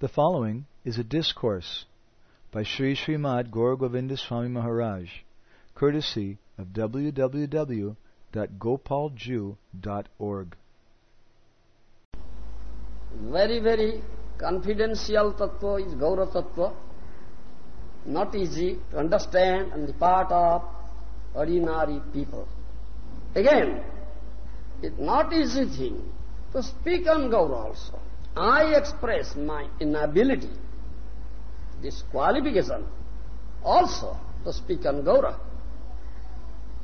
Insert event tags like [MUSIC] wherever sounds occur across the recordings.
The following is a discourse by Sri Srimad Gaur Govinda Swami Maharaj, courtesy of www.gopaljiu.org. Very, very confidential tattva is Gaura tattva. Not easy to understand on the part of ordinary people. Again, it's not easy thing to speak on Gaura also. I express my inability, this qualification, also to speak on Gaura.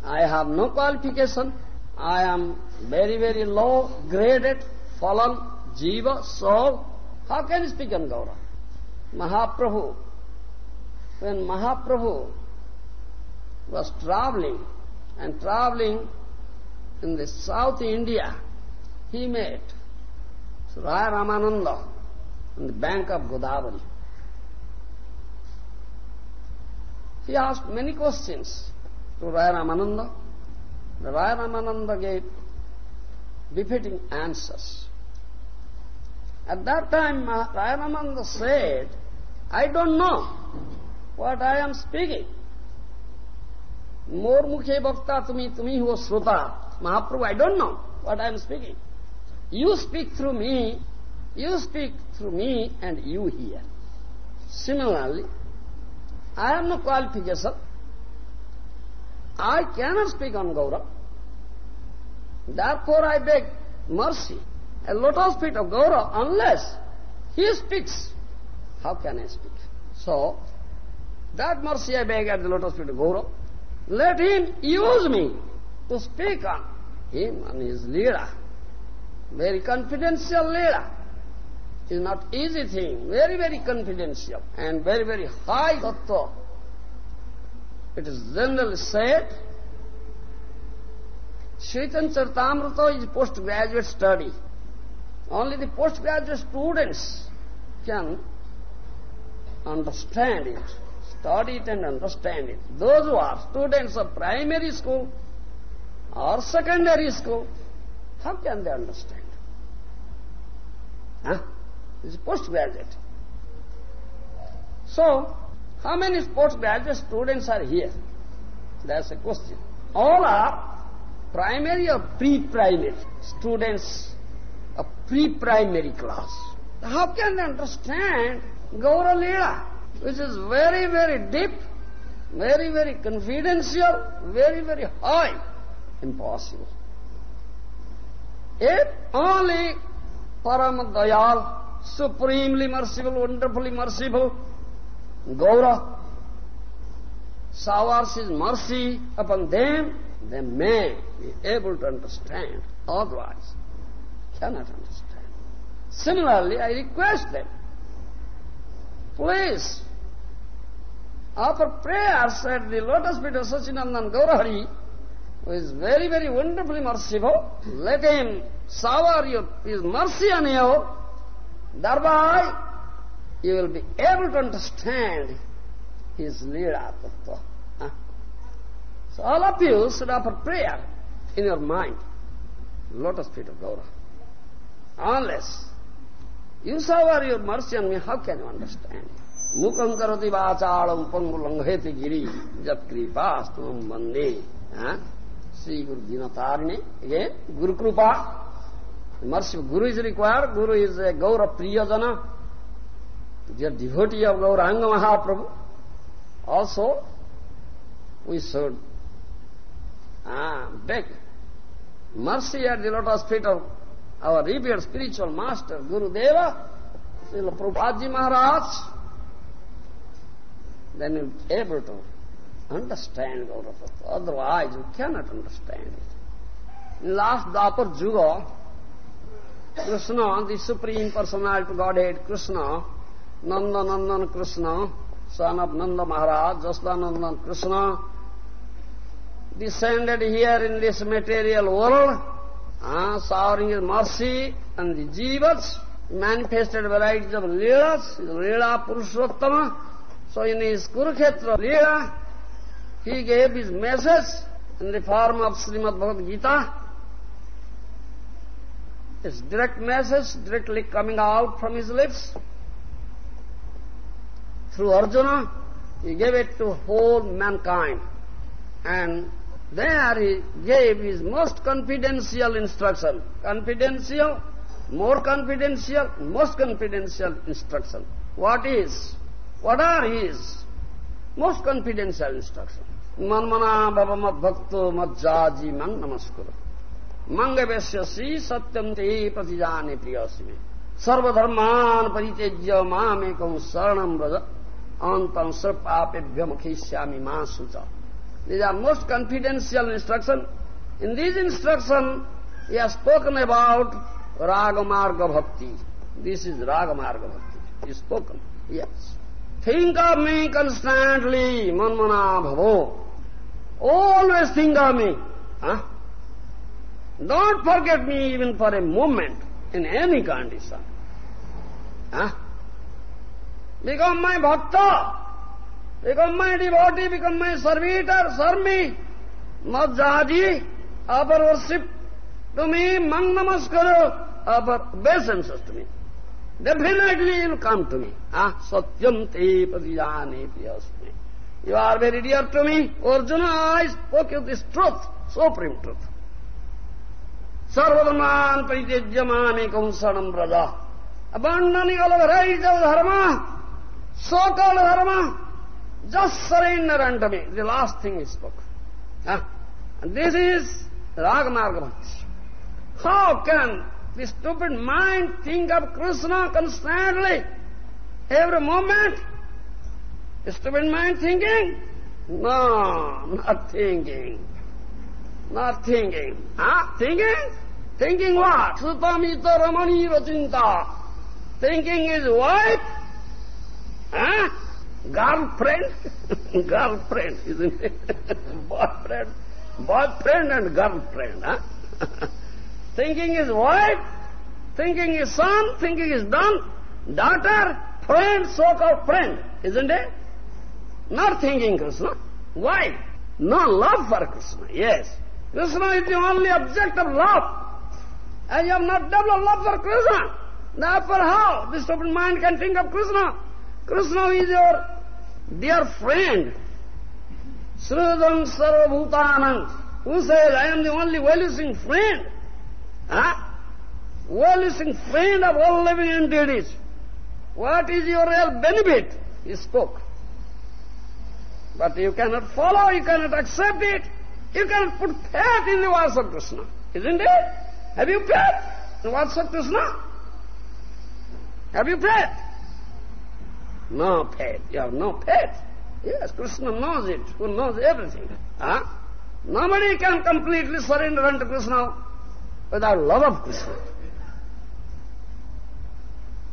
I have no qualification. I am very, very low graded, fallen jiva, soul. How can I speak on Gaura? Mahaprabhu, when Mahaprabhu was traveling and traveling in the South India, he met Raya Ramananda on the bank of Godavari. He asked many questions to Raya Ramananda. The Raya Ramananda gave befitting answers. At that time, Raya Ramananda said, I don't know what I am speaking. More mukhe bhakta tumi, tumi who srota. Mahaprabhu, I don't know what I am speaking. You speak through me, you speak through me, and you hear. Similarly, I have no qualification. I cannot speak on Gaura. Therefore I beg mercy, a lotus feet of Gaura, unless he speaks. How can I speak? So, that mercy I beg at the lotus feet of Gaura. Let him use me to speak on him and his leader. Very confidential leela. It is not easy thing, very, very confidential and very, very high tattva. It is generally said, Chaitanya Charitamrita is postgraduate study. Only the postgraduate students can understand it, study it and understand it. Those who are students of primary school or secondary school, how can they understand? Huh? This is postgraduate. So, how many postgraduate students are here? That's a question. All are primary or pre-primary students of pre-primary class. How can they understand Gaura Leela, which is very, very deep, very, very confidential, very, very high? Impossible. If only Param Dayal, supremely merciful, wonderfully merciful, Gaura, showers His mercy upon them, they may be able to understand. Otherwise, cannot understand. Similarly, I request them, please, offer prayers at the lotus feet of Sachinandan Gaurahari, who is very, very wonderfully merciful. Let him shower your, his mercy on you. Thereby, you will be able to understand his Leela Tattva. Huh? So all of you should offer prayer in your mind. Lotus feet of Gaura. Unless you shower your mercy on me, how can you understand? Mukam karati vachalam pangulangheti giri jat kripastum bande. Gaura Priyajana. They are devotee of Gauranga Mahaprabhu. Also, we should ah, beg mercy at the lotus feet of our revered spiritual master, Guru Deva, Srila Prabhupada Maharaj. Then you'll be able to understand Gaura Tattva. Otherwise, you cannot understand it. In last Dwapar Yuga, Krishna, the Supreme Personality of Godhead, Krishna, Nanda Nandan Krishna, son of Nanda Maharaj, Jasdanandan Krishna, descended here in this material world, uh, showering his mercy and the jivas, manifested varieties of leelas, leela Purushottama. So in his Kurukshetra leela, he gave his message in the form of Srimad Bhagavad Gita. His direct message directly coming out from his lips. through Arjuna, he gave it to whole mankind. And there he gave his most confidential instruction. Confidential, more confidential, most confidential instruction. What is? What are his most confidential instruction? मन्मना भक्त मज्जा म नमस्कुर। मङ्गव्यसी सत्य प्रतिजाने प्रिस मे सर्वर्मा परित्यज्य मामेकौ शरण अन्त मुखिस्या मासु चिज are most confidential instruction in this instruction are spoken about raga marga bhakti this is raga marga bhakti spoken yes think of me constantly मन्मना भएको Always think of me. Huh? Don't forget me even for a moment in any condition. Huh? Become my bhakta. Become my devotee, become my servitor, serve me. Madhyaji, offer worship to me, mang namaskara, offer obeisances to me. Definitely you will come to me. Ah, satyam te padiyane priyasme. You are very dear to me. Arjuna, I spoke you this truth, supreme truth. Sarvadhaman paritejyamane saranam braja. Abandoning all varieties of dharma, so-called dharma, just surrender unto me. The last thing he spoke. Huh? And this is Ragamarga How can the stupid mind think of Krishna constantly, every moment? Stupid mind thinking? No, not thinking. Not thinking. Huh? Thinking? Thinking what? Sutamita Ramani Rachinta. Thinking his wife? Huh? Girlfriend? [LAUGHS] girlfriend, isn't it? [LAUGHS] Boyfriend. Boyfriend and girlfriend, huh? [LAUGHS] thinking his wife, thinking his son, thinking his son, daughter, friend, so-called friend, isn't it? Not thinking Krishna. Why? No love for Krishna, yes. Krishna is the only object of love. And you have not developed love for Krishna. Therefore how the stupid mind can think of Krishna? Krishna is your dear friend. Suhridam Sarvabhutanam. Who says, I am the only well-wishing friend? Huh? Well-wishing friend of all living entities. What is your real benefit? He spoke. But you cannot follow, you cannot accept it. You cannot put faith in the words of Krishna. Isn't it? Have you faith in the words of Krishna? Have you faith? No faith. You have no faith. Yes, Krishna knows it, who knows everything. Huh? Nobody can completely surrender unto Krishna without love of Krishna.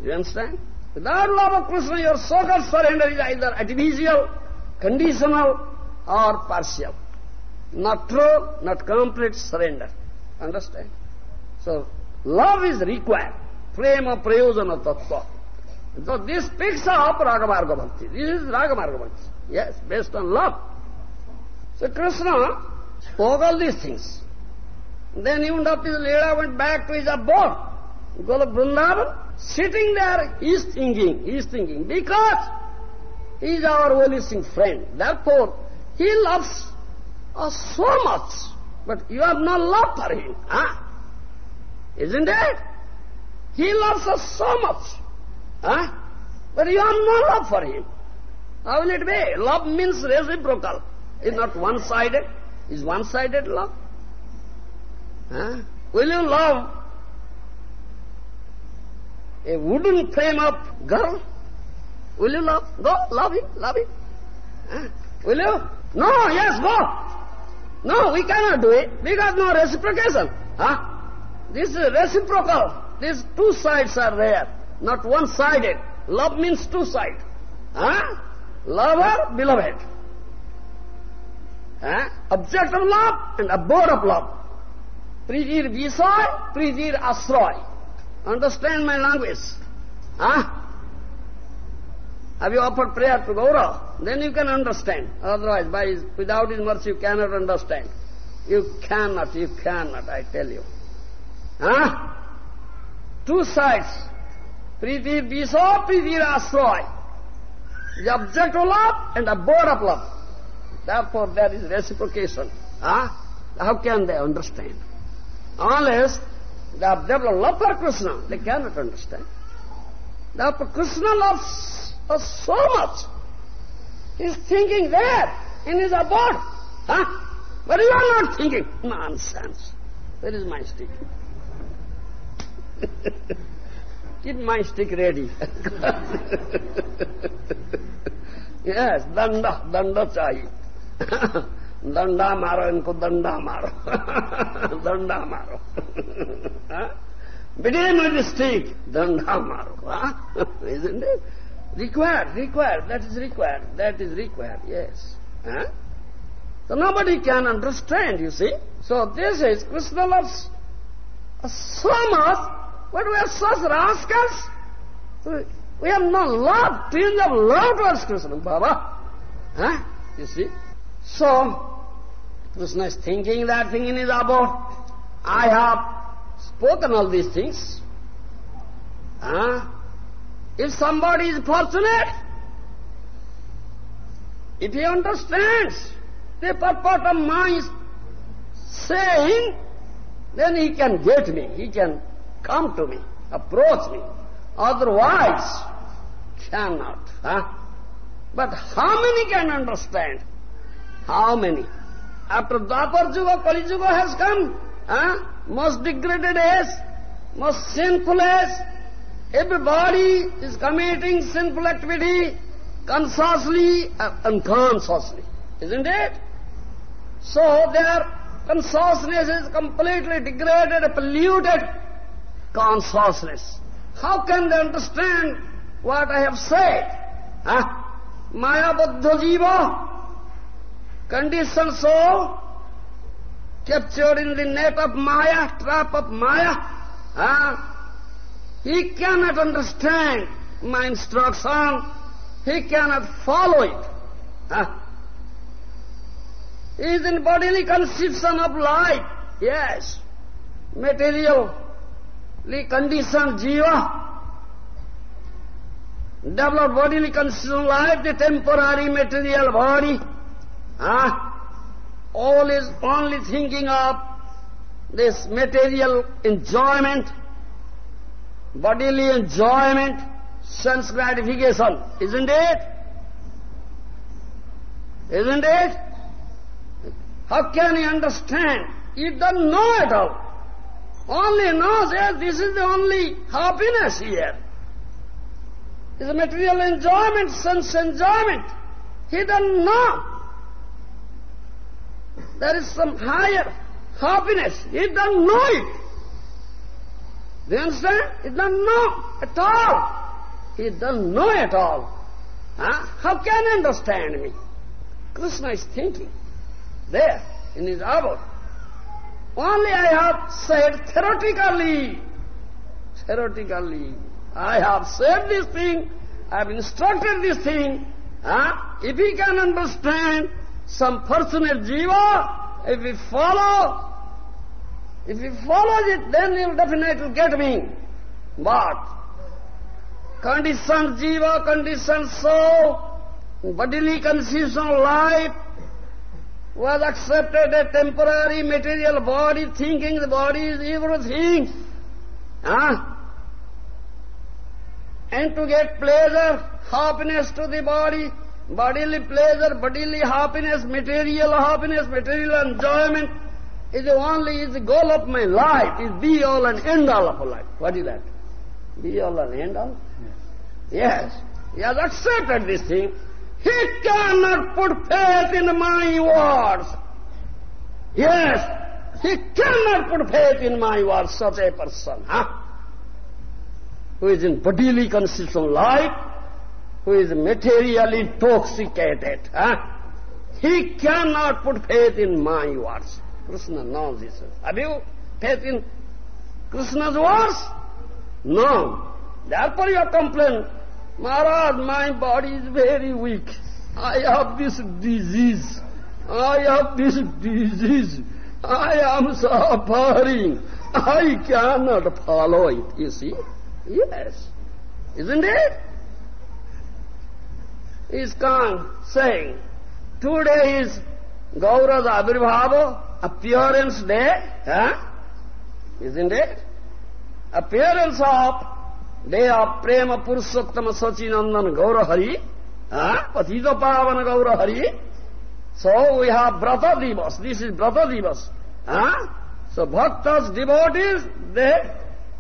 You understand? Without love of Krishna, your so-called surrender is either artificial, conditional, or partial. Not true, not complete surrender. Understand? So, love is required. Prema prayojana tattva. So this picks up Ragamarga Bhakti. This is Ragamarga Bhakti. Yes, based on love. So Krishna spoke all these things. Then he wound up his Leela, went back to his abode. Golok Vrindavan, sitting there, he is thinking, he is thinking, because he is our well-wishing friend. Therefore, he loves us so much, but you have no love for him. Huh? Isn't it? He loves us so much. Huh? But you have no love for him. How will it be? Love means reciprocal. It's not one-sided. Is one-sided love? Huh? Will you love a wooden frame-up girl? Will you love? Go, love him, love him. Huh? Will you? No, yes, go. No, we cannot do it because no reciprocation. Huh? This is reciprocal. These two sides are there, not one-sided. Love means two-sided. Huh? Lover, beloved. Huh? Object of love and abode of love. Pritir Visay, Pritir Asroy. Understand my language? Huh? Have you offered prayer to Gaura? Then you can understand. Otherwise, by without His mercy, you cannot understand. You cannot, you cannot, I tell you. Huh? Two sides. Pritir Visay, Pritir Asroy. the object of love and abode of love. Therefore there is reciprocation. Huh? How can they understand? Unless they have developed love for Krishna, they cannot understand. Therefore Krishna loves us so much. He is thinking there, in his abode. Huh? But you are not thinking. Nonsense. Where is my stick? [LAUGHS] Keep my stick ready. [LAUGHS] yes, danda, danda chahi. [COUGHS] danda maro, inko danda maro. [LAUGHS] danda maro. Begin with the stick, danda maro. Isn't it? Required, required, that is required, that is required, yes. Huh? So nobody can understand, you see. So this is Krishna loves so much but we are such rascals. We have no love, twins of love towards Krishna, Baba. Huh? You see? So, Krishna is thinking that thing in his abode. I have spoken all these things. Huh? If somebody is fortunate, if he understands the purport of my saying, then he can get me, he can come to me, approach me. Otherwise, cannot. Huh? But how many can understand? How many? After Dwapar Yuga, Kali Yuga has come, huh? most degraded age, most sinful age, everybody is committing sinful activity consciously and unconsciously, isn't it? So their consciousness is completely degraded, polluted, consciousness. How can they understand what I have said? Huh? Maya Baddha Jiva, conditioned soul, captured in the net of Maya, trap of Maya. Huh? He cannot understand my instruction. He cannot follow it. Huh? Is in bodily conception of life. Yes. Material the conditioned jiva, developed bodily conditioned life, the temporary material body, ah, all is only thinking of this material enjoyment, bodily enjoyment, sense gratification, isn't it? Isn't it? How can he understand? He doesn't know at all. Only knows, yes, this is the only happiness here. It's a material enjoyment, sense enjoyment. He doesn't know. There is some higher happiness. He doesn't know it. Do you understand? He doesn't know at all. He doesn't know at all. Huh? How can he understand me? Krishna is thinking there in his abode. Only I have said theoretically, theoretically, I have said this thing, I have instructed this thing. Huh? If he can understand some personal jiva, if he follow, if he follows it, then he will definitely get me. But conditioned jiva, conditioned soul, bodily constitution life, was accepted a temporary material body, thinking the body is everything. Huh? And to get pleasure, happiness to the body, bodily pleasure, bodily happiness, material happiness, material enjoyment, is the only is the goal of my life, is be all and end all of life. What is that? Be all and end all? Yes. yes. He has accepted this thing. He cannot put faith in my words. Yes, he cannot put faith in my words, such a person, huh? who is in bodily consistent life, who is materially intoxicated. Huh? He cannot put faith in my words. Krishna knows this. Have you faith in Krishna's words? No. Therefore you have complained, Maharaj, my body is very weak. I have this disease. I have this disease. I am suffering. I cannot follow it, you see? Yes. Isn't it? is calm, saying, today is Gaura's Abhirbhava, appearance day, huh? isn't it? Appearance of day of Prema Purushottama Sachinandan Gaura Hari, huh? Patita Pavana Gaura Hari. So we have Brata Divas, this is Brata Divas. Huh? So bhaktas, devotees, they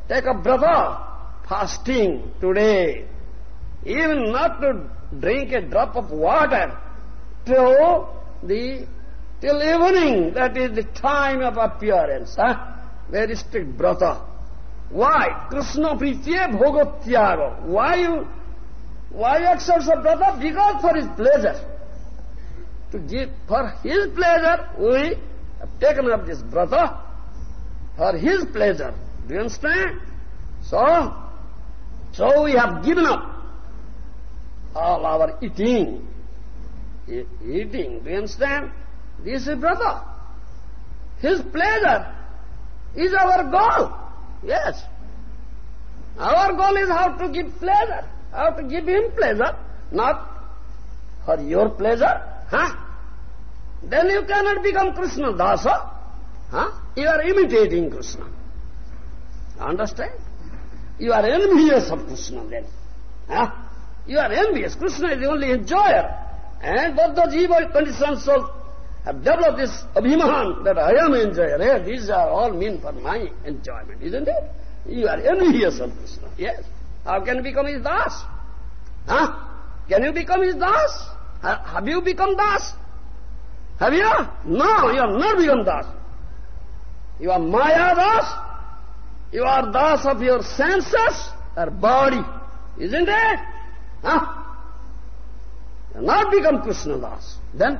take a brata, fasting today. Even not to drink a drop of water till the till evening, that is the time of appearance. Huh? Very strict brata. Why? Krishna pritya bhogotyaga. Why you, why you accept a brata? Because for his pleasure. To give, for his pleasure, we have taken up this brata for his pleasure. Do you understand? So, so we have given up all our eating. E eating, do you understand? This is brata. His pleasure is our goal. Yes. Our goal is how to give pleasure, how to give him pleasure, not for your pleasure. Huh? Then you cannot become Krishna Dasa. Huh? You are imitating Krishna. Understand? You are envious of Krishna then. Huh? You are envious. Krishna is the only enjoyer. And both the jiva conditioned soul have developed this abhiman that I am enjoyer. These are all mean for my enjoyment, isn't it? You are envious of Krishna. Yes. How can you become his das? Huh? Can you become his das? Have you become das? Have you? No, you have not become das. You are Maya das. You are das of your senses or body, isn't it? Huh? You have not become Krishna das. Then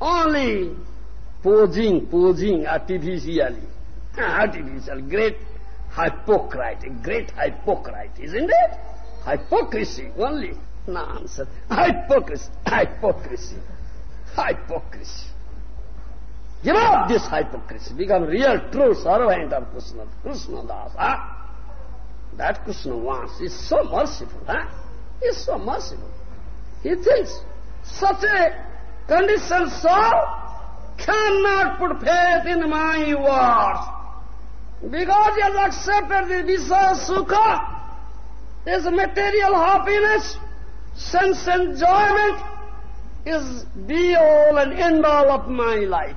only posing, posing artificially. Ah, artificial, great hypocrite, a great hypocrite, isn't it? Hypocrisy only. Nonsense. Hypocrisy, hypocrisy, hypocrisy. Give up this hypocrisy. Become real, true servant of Krishna, Krishna Das. Huh? That Krishna wants. is so merciful. Huh? He's so merciful. He thinks such a conditioned soul cannot put faith in my words. Because he has accepted the Visa Sukha, this material happiness, sense enjoyment, is be all and end all of my life.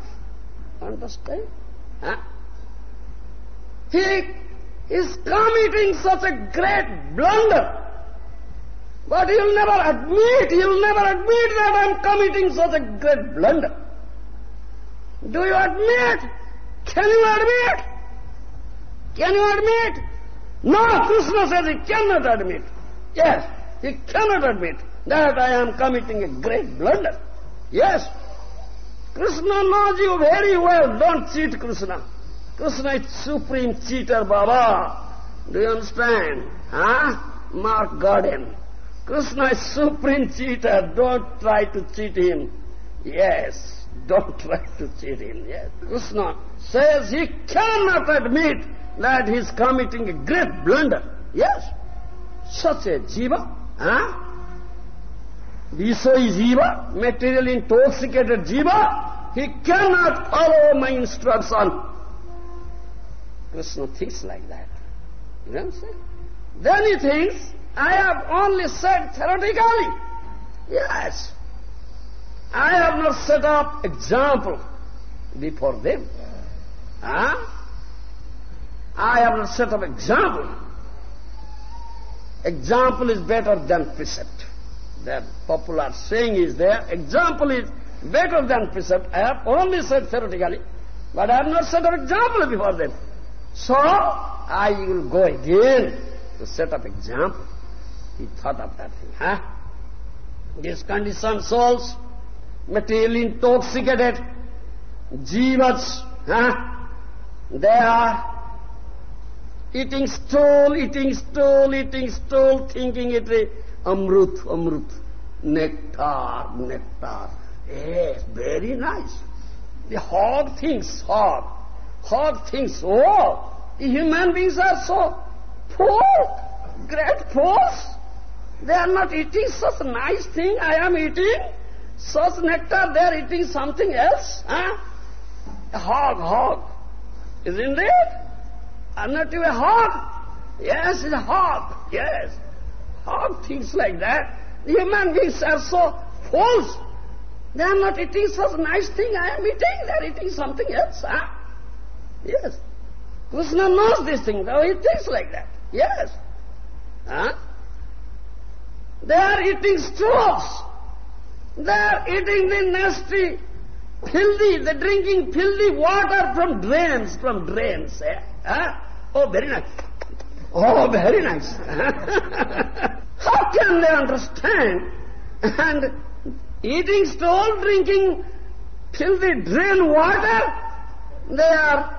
Understand? Huh? He is committing such a great blunder. But he'll never admit, he'll never admit that I'm committing such a great blunder. Do you admit? Can you admit? Can you admit? No, Krishna says he cannot admit. Yes, he cannot admit that I am committing a great blunder. Yes, Krishna knows you very well. Don't cheat Krishna. Krishna is supreme cheater, Baba. Do you understand? Huh? Mark Garden. Krishna is supreme cheater. Don't try to cheat him. Yes, don't [LAUGHS] try to cheat him. Yes. Krishna says he cannot admit that he is committing a great blunder. Yes. Such a jiva. Huh? Visa is jiva, material intoxicated jiva. He cannot follow my instruction. Krishna thinks like that. You know what I'm saying? Then he thinks, I have only said theoretically. Yes. I have not set up example before them. Huh? I have not set up example. Example is better than precept. That popular saying is there. Example is better than precept. I have only said theoretically, but I have not set up example before them. So, I will go again to set up example. He thought of that thing, huh? These conditioned souls, materially intoxicated, jivas, huh? They are eating stool, eating stool, eating stool, thinking it is amrut, amrut, nectar, nectar. Yes, very nice. The hog thinks, hog. Hog thinks, oh, human beings are so poor, great fools. They are not eating such a nice thing I am eating. Such nectar, they are eating something else. Huh? A hog, hog. Isn't it? Are not you a hog? Yes, it's a hog. Yes. Hog thinks like that. Human beings are so false. They are not eating such nice thing I am eating. They are eating something else. Huh? Yes. Krishna knows this thing, so he thinks like that. Yes. Huh? They are eating straws. They are eating the nasty, filthy, they are drinking filthy water from drains, from drains. Eh? Oh, very nice. Oh, very nice. [LAUGHS] How can they understand? And eating stool, drinking filthy drain water, they are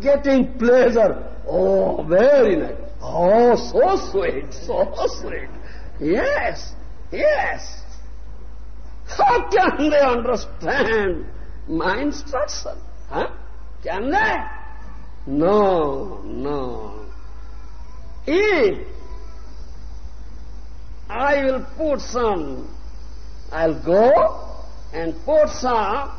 getting pleasure. Oh, very nice. Oh, so sweet, so sweet. Yes, yes. How can they understand my instruction? Huh? Can they? No, no. If I will put some, I'll go and put some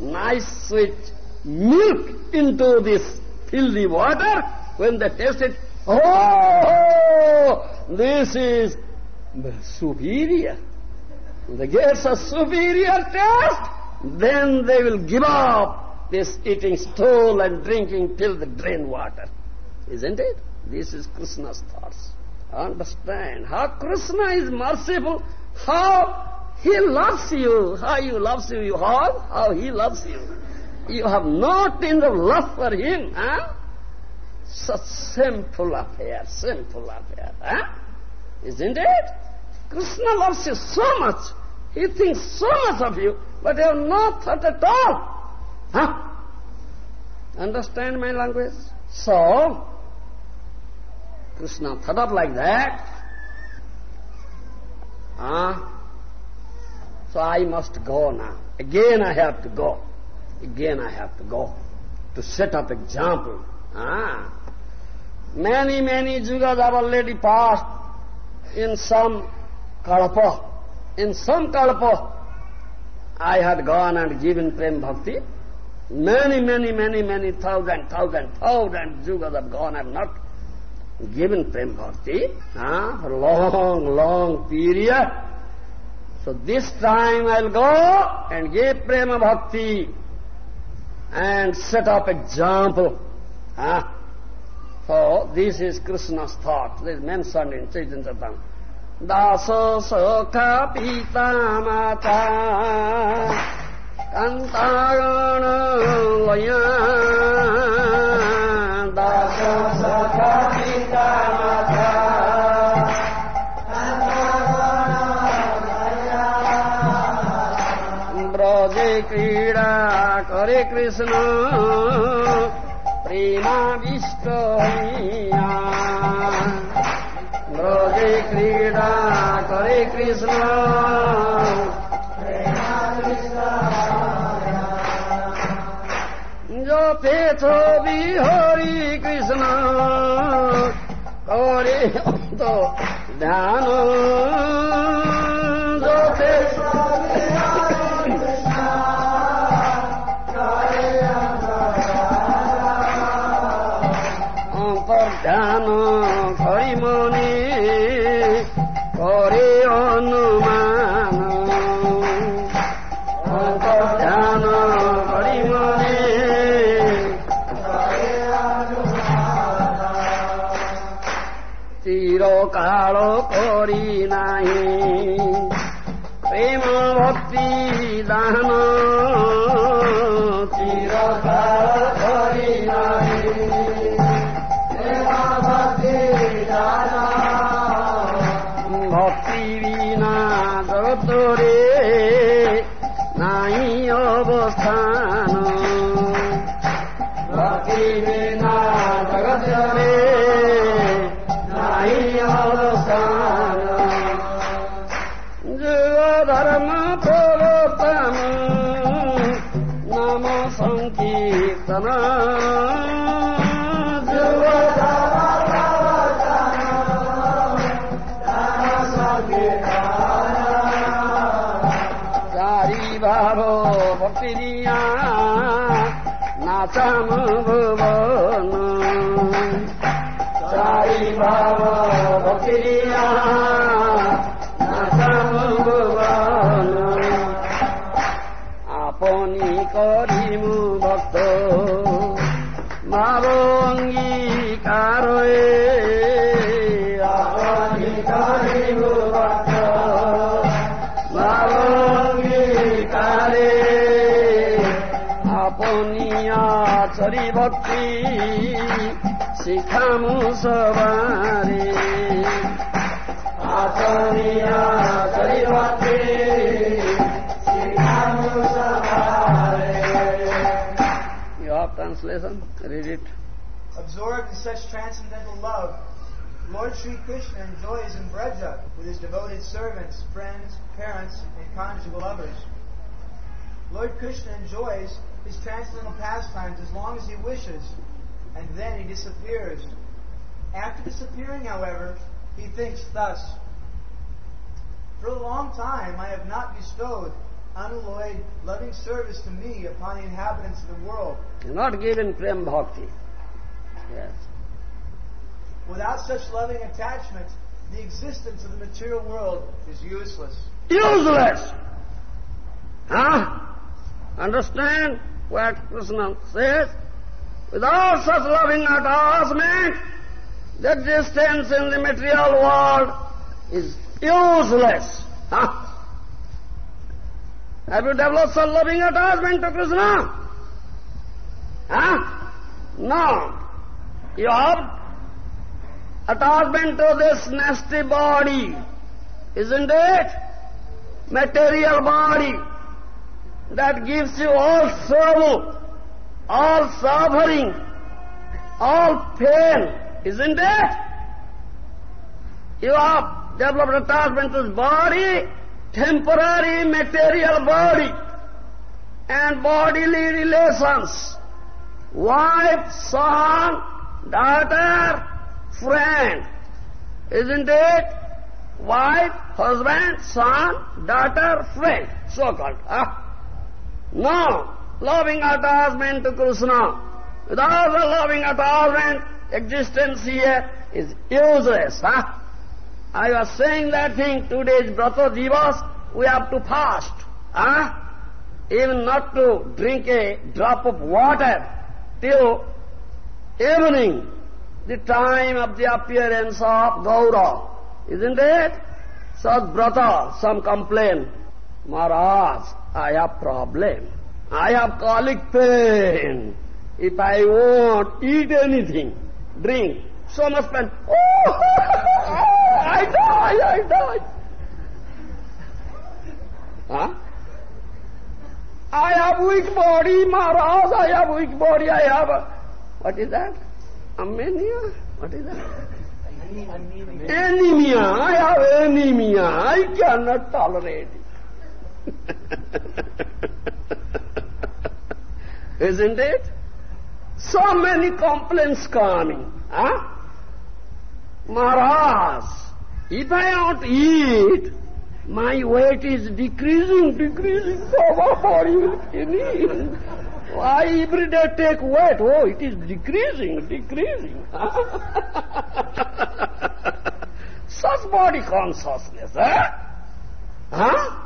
nice sweet milk into this filthy water, when they taste it, oh, this is superior they get a superior taste, then they will give up this eating stool and drinking till the drain water. Isn't it? This is Krishna's thoughts. Understand how Krishna is merciful, how he loves you, how he loves you, you all, how he loves you. You have no tinge of love for him, huh? Such simple affair, simple affair, huh? Isn't it? Krishna loves you so much. He thinks so much of you, but you have no thought at all. Huh? Understand my language? So, Krishna thought of like that. Huh? So I must go now. Again I have to go. Again I have to go. To set up example. Ah. Many, many yugas have already passed in some kalpa. In some kalpa, I had gone and given prem bhakti. Many, many, many, many thousand, thousand, thousand yugas have gone and not given prem bhakti huh, for long, long period. So this time I'll go and give prema bhakti and set up example. Huh? So this is Krishna's thought, this is mentioned in Chaitanya Daso Soka Pitamata Kantarana Laya Daso Soka Pitamata ব্রজে ক্রীড়া করে কৃষ্ণ প্রেমা হইয়া ব্রজে ক্রীড়া করে কৃষ্ণ। জপে ছবি হরি কৃষ্ণ করে তো ধ্যান। ধ্যান হরি মনে করে অনুমান। ধ্যান হরি মনে চিরকাল করি নাই প্রেম ভক্তি দান ಕಮವ Hari translation? Read it. Absorbed in such transcendental love, Lord Sri Krishna enjoys in Vraja with his devoted servants, friends, parents, and conjugal lovers. Lord Krishna enjoys his transcendental pastimes as long as he wishes, and then he disappears. After disappearing, however, he thinks thus For a long time I have not bestowed unalloyed loving service to me upon the inhabitants of the world. Not given prem bhakti. Yes. Without such loving attachment, the existence of the material world is useless. Useless! Huh? Understand what Krishna says? Without such loving attachment, the existence in the material world is useless. Huh? Have you developed such loving attachment to Krishna? Huh? No. You have attachment to this nasty body, isn't it? Material body that gives you all trouble, all suffering, all pain, isn't it? You have developed attachment to this body, temporary material body, and bodily relations. Wife, son, daughter, friend. Isn't it? Wife, husband, son, daughter, friend. So-called. Huh? No. Loving attachment to Krishna. Without the loving attachment, existence here is useless. Huh? I was saying that thing, two days Brata Divas, we have to fast. Huh? Even not to drink a drop of water till evening, the time of the appearance of Gaura. Isn't it? Such brata, some complain, Maharaj, I have problem. I have colic pain. If I won't eat anything, drink, so much pain. Oh, [LAUGHS] I die, I die. Huh? I have weak body, Maharaj, I have weak body, I have... A, what is that? Anemia? What is that? Anemia. I have anemia. I cannot tolerate it. Isn't it? So many complaints coming. Huh? Maharaj, if I don't eat, my weight is decreasing, decreasing. Baba, body will finish. Why every day take weight? Oh, it is decreasing, decreasing. [LAUGHS] Such body consciousness, eh? Huh?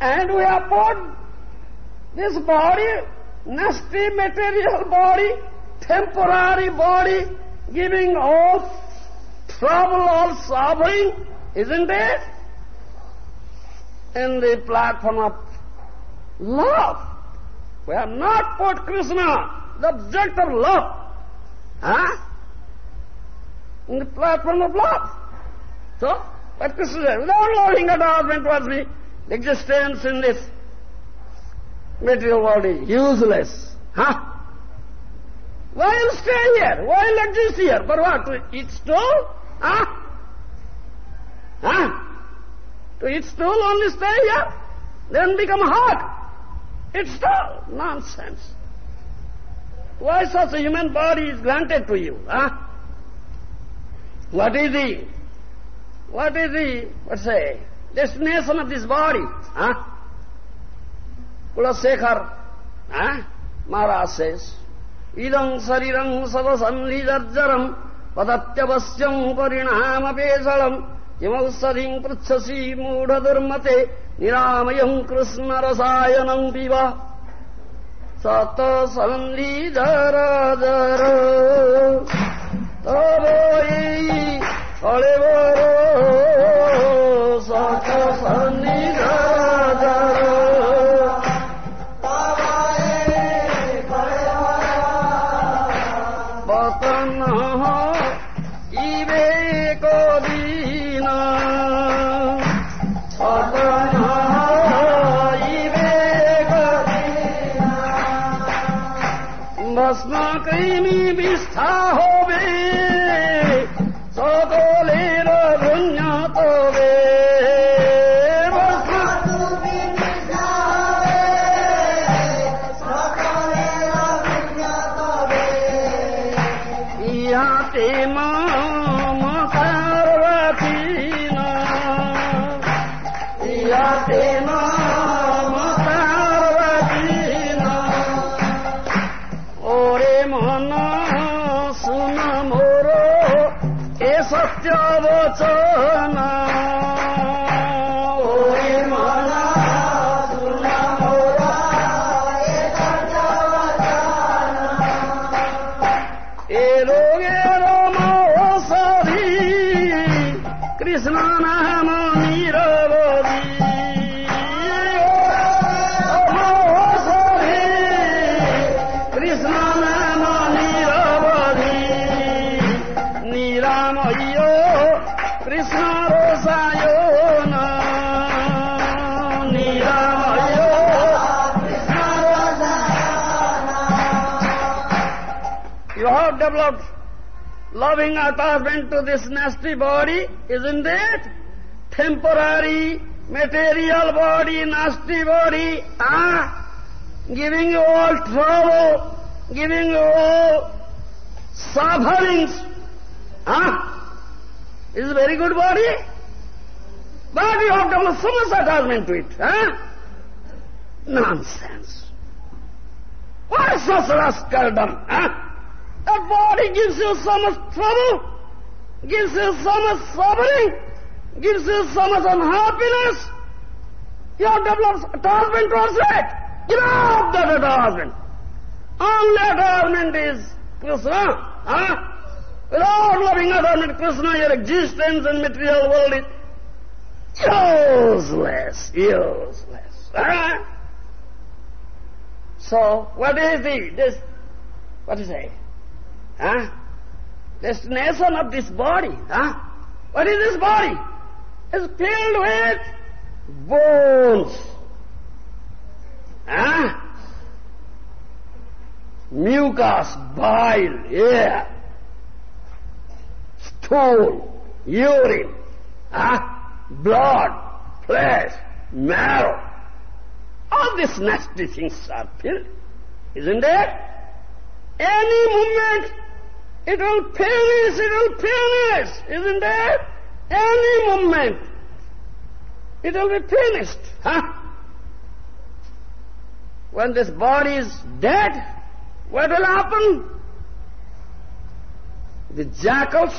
And we have put this body, nasty material body, temporary body, giving all trouble, all suffering, isn't it? In the platform of love. We have not put Krishna, the object of love, huh? in the platform of love. So, what Krishna without loving attachment towards me, existence in this material world is useless. Huh? Why stay here? Why exist here? For what? To eat stool? Huh? Huh? To eat stool only stay here? Then become hot. It's all nonsense. Why such a human body is granted to you? Huh? What is the what is the, let's say, destination of this body? Huh? कुलशेखर् मारासेस् इदम् शरीरम् सदसन्धिदर्जरम् वदत्यवश्यम् परिणामपेशलम् किमम् सरीम् पृच्छसि मूढदुर्मते निरामयम् कृत्स्नरसायनम् पिब स तु सन्धिरो सन्धि मस्ना कहीं भी विस्था हो गई Have loving attachment to this nasty body, isn't it? Temporary, material body, nasty body, ah, giving you all trouble, giving you all sufferings, ah, is a very good body. But you have developed so much attachment to it, ah? Nonsense. What is such rascaldom, ah? Gives you so much trouble, gives you so much suffering, gives you so much unhappiness. You have developed attachment towards it. Give up that attachment. Only attachment is Krishna. Huh? Without loving attachment Krishna, your existence in material world is useless, useless. Huh? So, what is the, this, what is it? Huh? Destination of this body. Huh? What is this body? It's filled with bones. Huh? Mucus, bile, air, stool, urine, huh? blood, flesh, marrow. All these nasty things are filled, isn't it? Any movement, it will finish, it will finish, isn't there? Any moment, it will be finished. Huh? When this body is dead, what will happen? The jackals,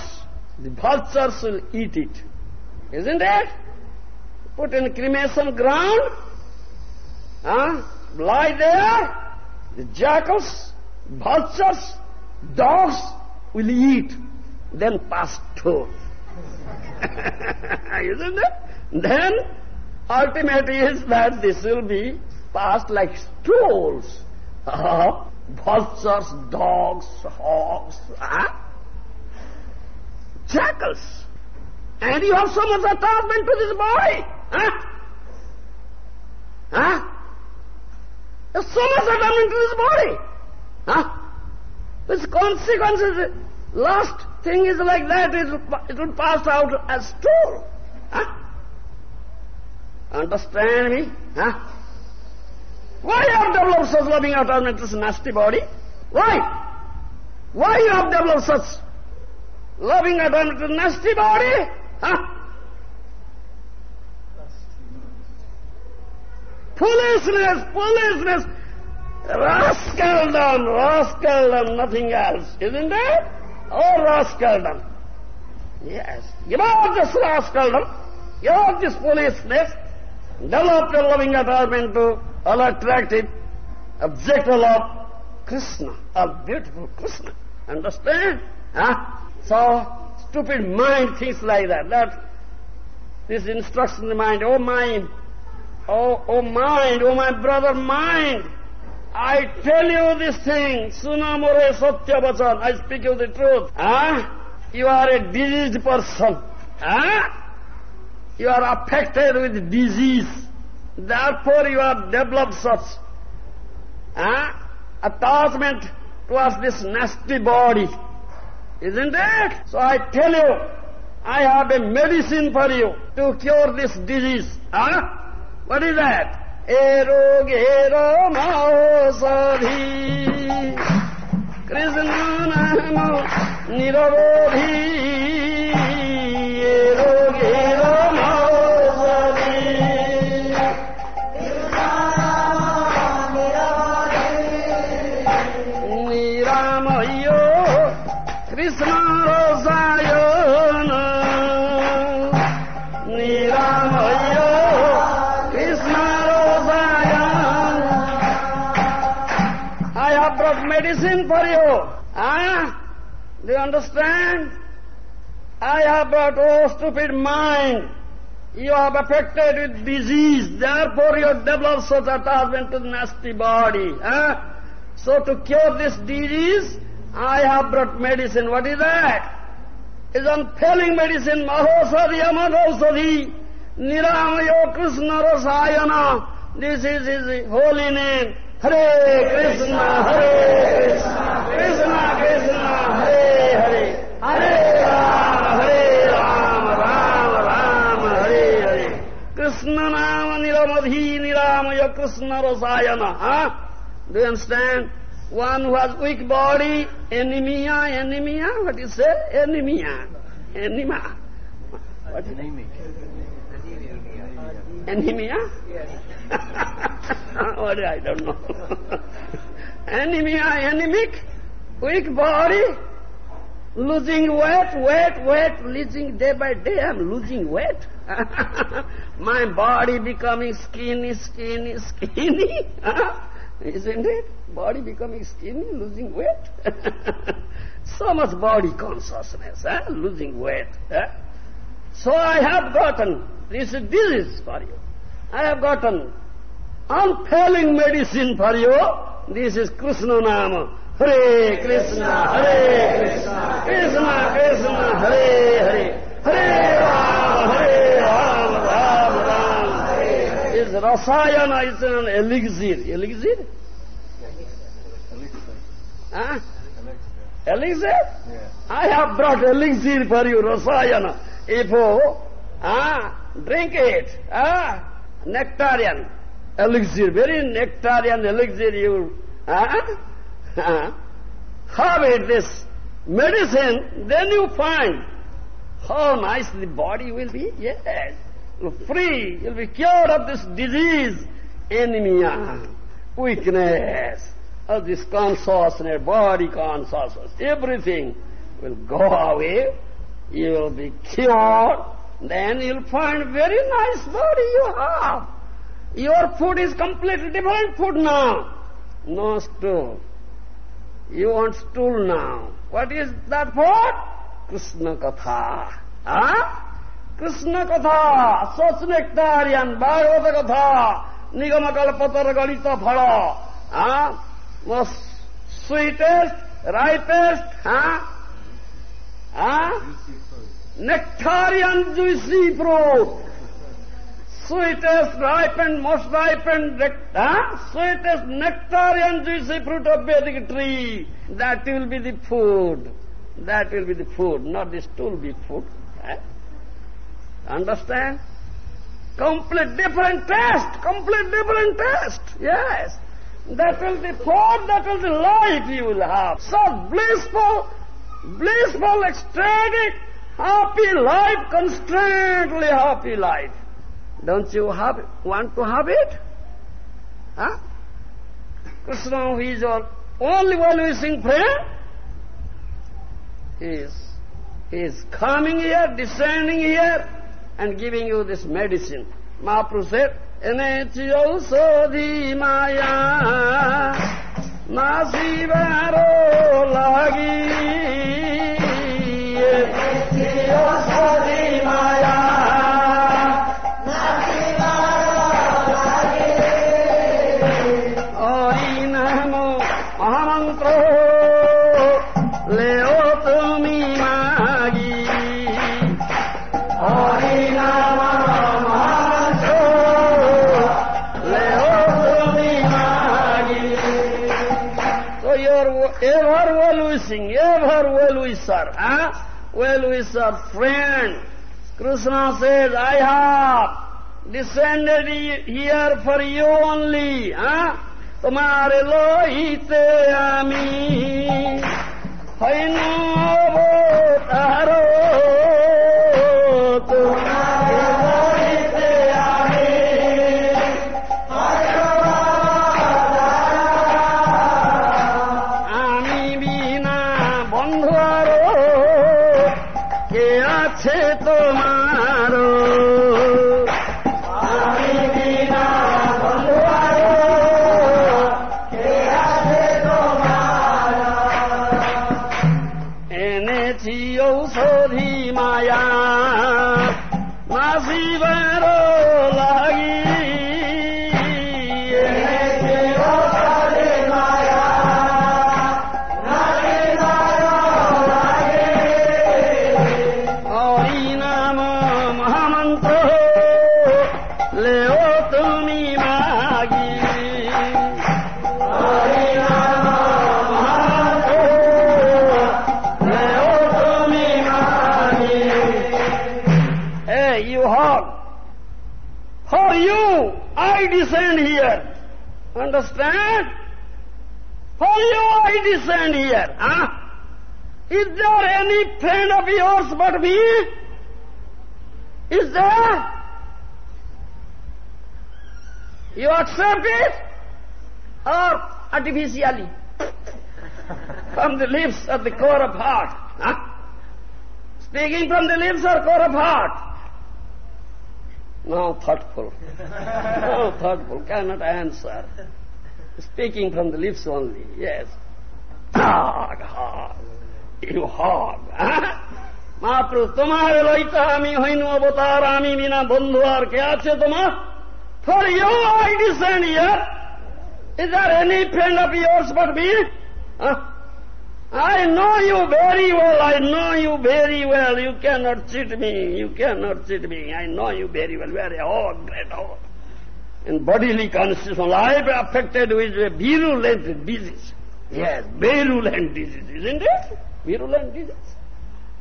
the vultures will eat it, isn't it? Put in cremation ground, huh? lie there, the jackals, vultures, dogs will eat, then pass to. [LAUGHS] Isn't it? Then ultimate is that this will be passed like stools. Uh, vultures, dogs, hogs, huh? jackals. And you have so much attachment to this body. Huh? Huh? So much attachment to this body. Huh? Its consequences, last thing is like that, it will it will pass out as stool. Huh? Understand me? Huh? Why you have developed such loving attachment to this nasty body? Why? Why you have developed such loving attachment to nasty body? Huh? Foolishness, foolishness. Rascaldom, rascaldom, nothing else, isn't it? Oh, rascaldom. Yes. Give up this rascaldom. Give up this foolishness. Develop your loving attachment to all attractive object of Krishna, a beautiful Krishna. Understand? Huh? So, stupid mind thinks like that. That this instruction in the mind, oh mind, oh, oh mind, oh my brother mind, I tell you this thing, Sunamore Satya Vachan, I speak you the truth. Huh? You are a diseased person. Huh? You are affected with disease. Therefore you have developed such huh? attachment towards this nasty body. Isn't it? So I tell you, I have a medicine for you to cure this disease. Huh? What is that? एरो घेरो माओ साधी। कृष्ण नाम निरवोधी। एरो Ah, Do you understand? I have brought, oh stupid mind, you have affected with disease, therefore you have developed such attachment to nasty body. Ah, So to cure this disease, I have brought medicine. What is that? It's unfailing medicine, Mahosadi Amadosadi, Niramayo Krishna Rasayana. This is his holy name. Hare Krishna, Krishna Krishna, Hare Hare, Hare Rama, Hare Rama, Rama Rama, Hare Hare. Krishna Nama Niramadhi Niramaya Krishna Rasayana. Huh? Do you understand? One who has weak body, anemia, anemia, what you say? Anemia, anemia. What is Anemic. Anemia? Yes. [LAUGHS] what I don't know. Anemia, anemic, weak body, losing weight, weight, weight, losing day by day. I'm losing weight. [LAUGHS] My body becoming skinny, skinny, skinny. [LAUGHS] Isn't it? Body becoming skinny, losing weight. so much body consciousness, huh? losing weight. Huh? So I have gotten, this is disease for you. I have gotten unfailing medicine for you. This is Krishna Nama. Hare Krishna, Hare Krishna, Krishna Krishna, Hare Hare, Hare Rama, Hare Rama, Rama Rama, Hare Hare. Is Rasayana is an elixir. Elixir? Huh? Elixir? Yeah. I have brought elixir for you, Rasayana. If you ah, drink it, ah, nectarian elixir, very nectarian elixir you ah, ah, have it, this medicine, then you find how nice the body will be. Yes, free, you'll be cured of this disease, anemia, weakness, of this consciousness, body consciousness, everything will go away. You will be cured. Then you'll find very nice body you have. Your food is completely different food now. No stool. You want stool now. What is that for? Krishna Katha. Huh? Krishna Katha, such nectarian, Bhagavata Katha, Nigamakalpatar Galita Phala. Huh? Most sweetest, ripest, huh? Huh? Nectarian juicy fruit. Sweetest, ripened, most ripened, huh? sweetest nectarian juicy fruit of Vedic tree. That will be the food. That will be the food, not the stool be food. Eh? Understand? Complete different taste, complete different taste, yes. That will be food, that will be life you will have. So blissful, blissful, ecstatic, happy life, constantly happy life. Don't you have, want to have it? Huh? Krishna, who is your only well-wishing friend, he is, he is coming here, descending here, and giving you this medicine. Mahaprabhu said, Enechiyosodhi maya nasivaro नसीबरो लगी। Sir, huh? Well wisher friend. Krishna says, I have descended here for you only, huh? तुम्हारे लोहित आमी हैनो भूत हरो عظيما Understand? For you, I descend here. Huh? Is there any friend of yours but me? Is there? You accept it? Or artificially? [LAUGHS] from the lips of the core of heart? Huh? Speaking from the lips or core of heart? No, thoughtful. no, thoughtful. Cannot answer. Speaking from the lips only, yes. Hog, hog. You hog. Mahaprabhu তোমার লইতা আমি হইন অবতার আমি বিনা বন্ধু আর কে আছে তোমার for you I descend year is are any friend of yours but me I know you very well, I know you very well, you cannot cheat me, you cannot cheat me, I know you very well, very hog, great hog. In bodily constitutional life affected with a virulent disease. Yes, virulent disease, isn't it? Virulent disease.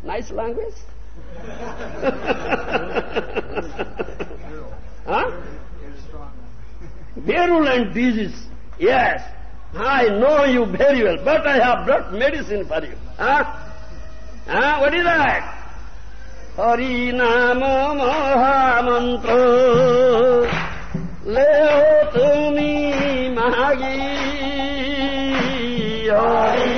Nice language. [LAUGHS] huh? Virulent disease. Yes. I know you very well, but I have brought medicine for you. Huh? Huh? What is that? Hari नाम महामंत्र ले हो तुम्हें मागी Hari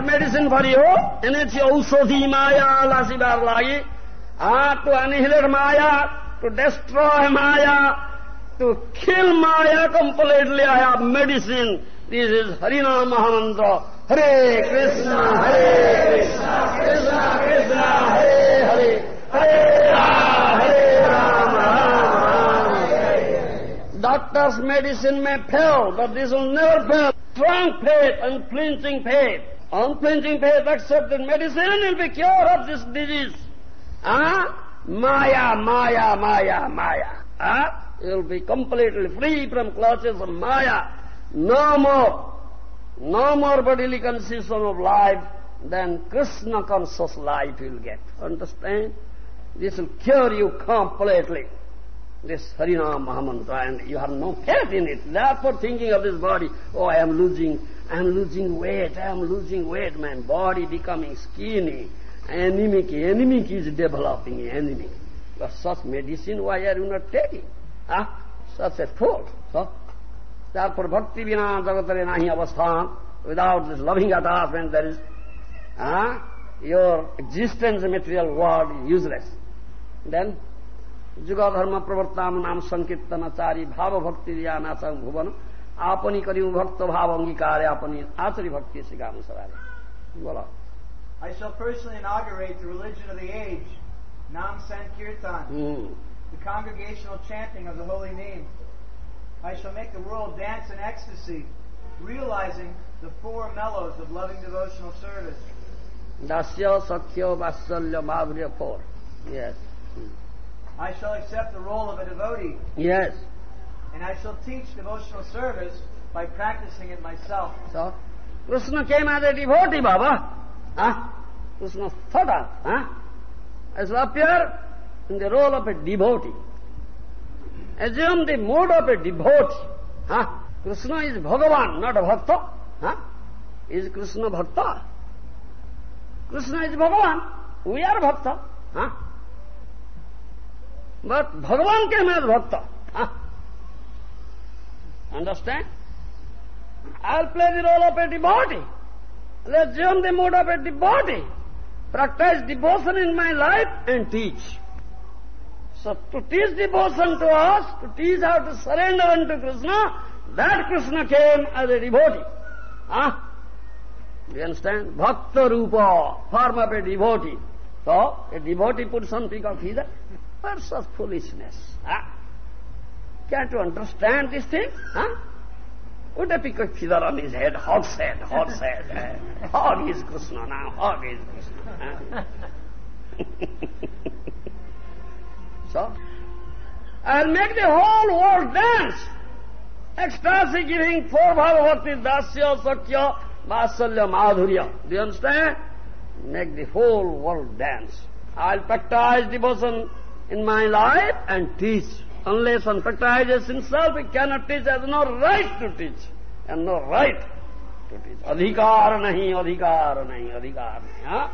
have medicine for you, and it's Ausodhi Maya Lasibar Lagi. Ah, to annihilate Maya, to destroy Maya, to kill Maya completely, I have medicine. This is Harina Mahamantra. Hare Krishna, Hare Krishna, Krishna Krishna, Hare Hare, Hare Rama, Hare Rama, Rama Doctor's medicine may fail, but this will never fail. Strong faith, unflinching faith. Unflinching faith accepted medicine will be cure of this disease. Ah? Maya, Maya, Maya, Maya. Ah? You will be completely free from clutches of Maya. No more. No more bodily conception of life than Krishna conscious life you will get. Understand? This will cure you completely. This Harinam Mahamantra and you have no faith in it. Therefore thinking of this body, oh I am losing, I am losing weight, I am losing weight, my body becoming skinny, anemic, anemic is developing, anemic. But such medicine, why are you not taking? Huh? Such a fool. So, therefore bhakti vina jagatare nahi avasthan, without this loving attachment there is, huh? your existence material world is useless. Then I shall personally inaugurate the religion of the age, Nam Sankirtan, mm. the congregational chanting of the holy name. I shall make the world dance in ecstasy, realizing the four mellows of loving devotional service. Dasya, Sakhya, Vasalya, Madhurya, four. Yes. Mm. I shall accept the role of a devotee. Yes. And I shall teach devotional service by practicing it myself. So, Krishna came as a devotee, Baba. Huh? Krishna thought of, huh? I shall appear in the role of a devotee. Assume the mode of a devotee. Huh? Krishna is Bhagavan, not a Bhakta. Huh? Is Krishna Bhakta? Krishna is Bhagavan. We are Bhakta. Huh? But भगवान के मैं भक्त। Understand I play the role of a D body late ज्यूम the mode of a D body practise devotion in my life and teach so to teach devotion to us to teach how to surrender and to Krishna that Krishna came as a devotee you understand भक्त रूप form of a devotee तो a devotee पुरुष pick of what such foolishness? Huh? Can't you understand this thing? Huh? Put a pick of feather on his head, hog's head, hog's head. Uh, [LAUGHS] hog is Krishna now, hog is Krishna. Huh? [LAUGHS] so, I'll make the whole world dance. Ecstasy giving four bhagavati, dasya, sakhya, vasalya, madhurya. Do you understand? Make the whole world dance. I'll practice devotion in my life and teach. Unless one practices himself, he cannot teach, has no right to teach, and no right to teach. Adhikar nahi, adhikar nahi, adhikar nahi. Huh?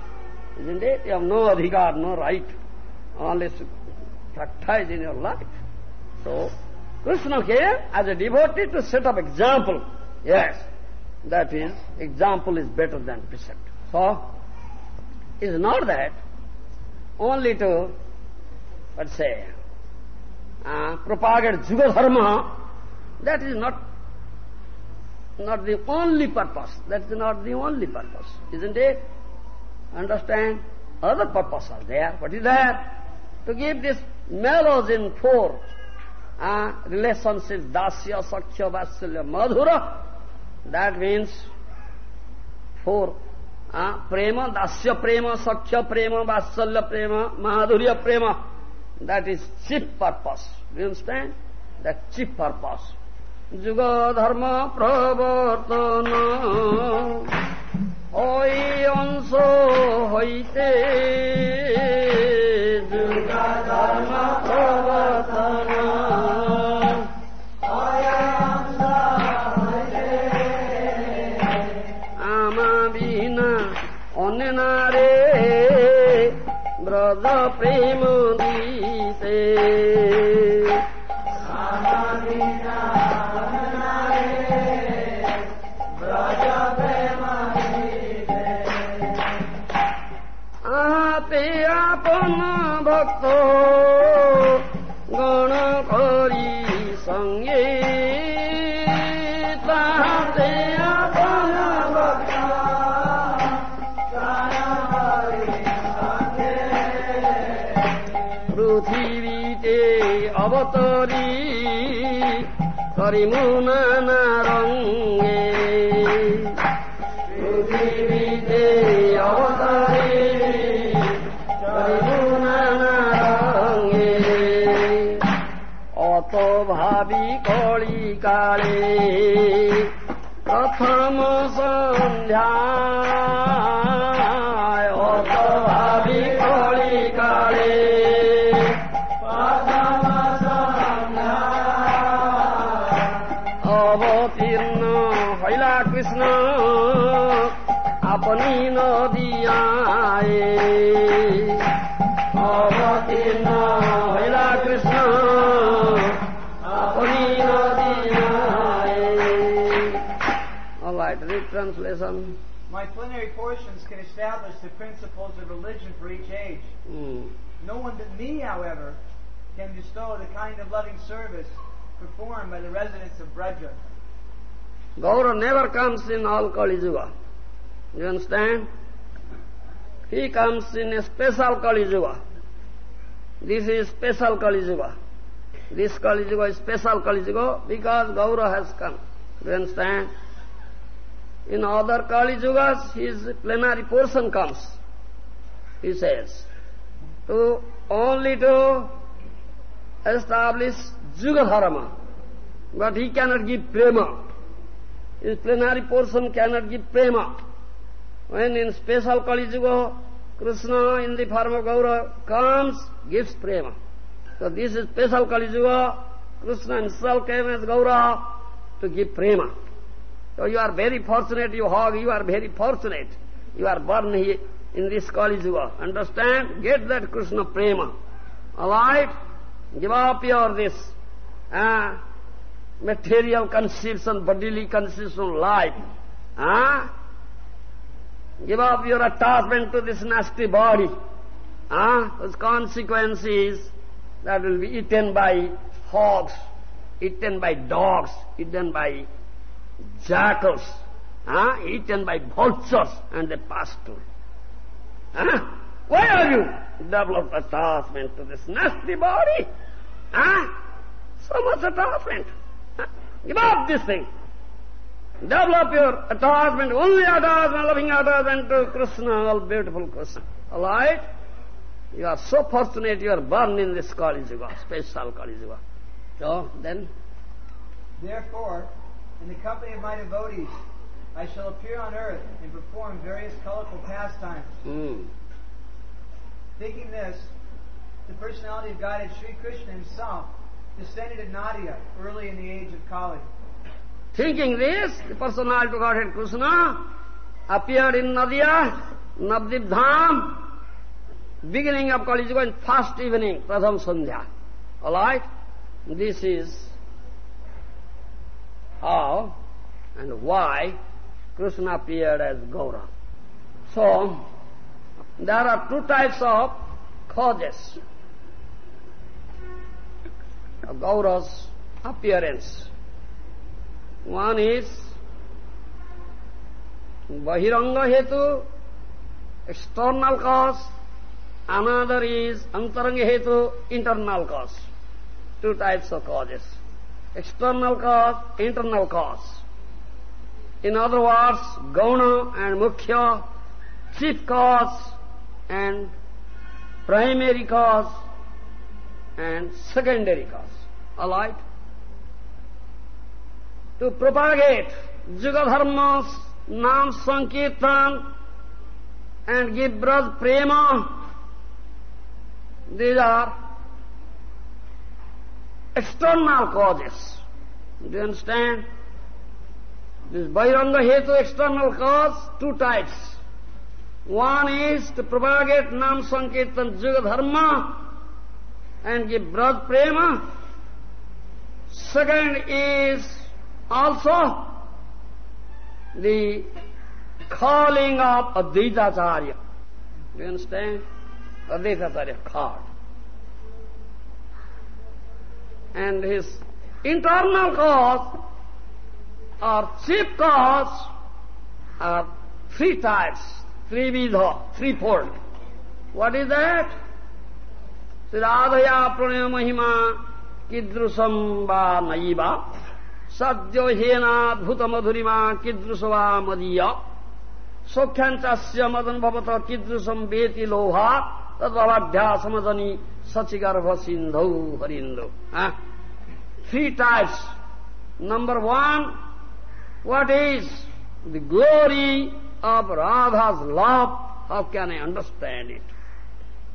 Isn't it? You have no adhikar, no right, unless you practice in your life. So, Krishna came as a devotee to set up example. Yes, that is, example is better than precept. So, it's not that only to let's say, uh, propagate Juga Dharma, that is not, not the only purpose. That is not the only purpose, isn't it? Understand? Other purposes are there. What is there? To give this mellows in four uh, relationships, dasya, sakya, vasalya, madhura, that means four uh, prema, dasya prema, sakya prema, vasalya prema, madhurya prema. That is chief purpose. Do you understand? That chief purpose. Juga dharma pravartana oi anso hoite পৃথিবীতে অবতরী করিমু নানা রঙ্গে काले प्रथम सन्ध्या My plenary portions can establish the principles of religion for each age. Hmm. No one but me, however, can bestow the kind of loving service performed by the residents of Braja. Gaura never comes in all Kali Yuga. You understand? He comes in a special Kali Yuga. This is special Kali Yuga. This Kali Yuga is special Kali Yuga because Gaura has come. You understand? In other Kali Yugas, his plenary portion comes, he says, to only to establish Yuga Dharma. But he cannot give prema. His plenary portion cannot give prema. When in special Kali Yuga, Krishna in the form of Gaura comes, gives prema. So this is special Kali Yuga. Krishna himself came as Gaura to give prema. So you are very fortunate, you hog, you are very fortunate. You are born here in this Kali Yuga. Understand? Get that Krishna prema. Alright? Give up your this uh, material conception, bodily conception life. Huh? Give up your attachment to this nasty body. Huh? Whose consequence is that will be eaten by hogs, eaten by dogs, eaten by jackals, huh? eaten by vultures and the pasture. Huh? Why are you developed attachment to this nasty body? Huh? So much attachment. Huh? Give up this thing. Develop your attachment, only attachment, loving attachment to Krishna, all beautiful Krishna. All right? You are so fortunate you are born in this Kali Yuga, special Kali Yuga. So, then, Therefore, in the company of my devotees, I shall appear on earth and perform various colorful pastimes. hmm. Thinking this, the personality of Godhead Sri Krishna himself descended at Nadia early in the age of Kali. Thinking this, the personality of Godhead Krishna appeared in Nadia, Navdip Dham, beginning of Kali Yuga in first evening, Pratham Sandhya. Alright? This is how and why Krishna appeared as Gaura. So, there are two types of causes of Gaura's appearance. One is Bahiranga Hetu, external cause. Another is Antaranga Hetu, internal cause. Two types of causes. External cause, internal cause. In other words, Gauna and Mukhya, chief cause and primary cause and secondary cause. All right? To propagate Juga Dharma's Nam Sankirtan and give Braj Prema, these are external causes. Do you understand? This Vairanga Hetu external cause, two types. One is to propagate Nam Sankirtan Juga Dharma and give Braj Prema. Second is also the calling of Advaitacharya. Do you understand? Advaitacharya called. And his internal cause three types three विध threefold what is that Shri राधया प्रणय महिमा कीदृशा नइब सदो हेनाद्भुत मधुरिमा कीदृश वा मदी सौख्यान् चास्य मदनभत कीदृश वेति लोह तदाभ्या सदनी सचिगर्भ सिन्धौ हरिन्दौर्स number one what is the glory of Radha's love? How can I understand it?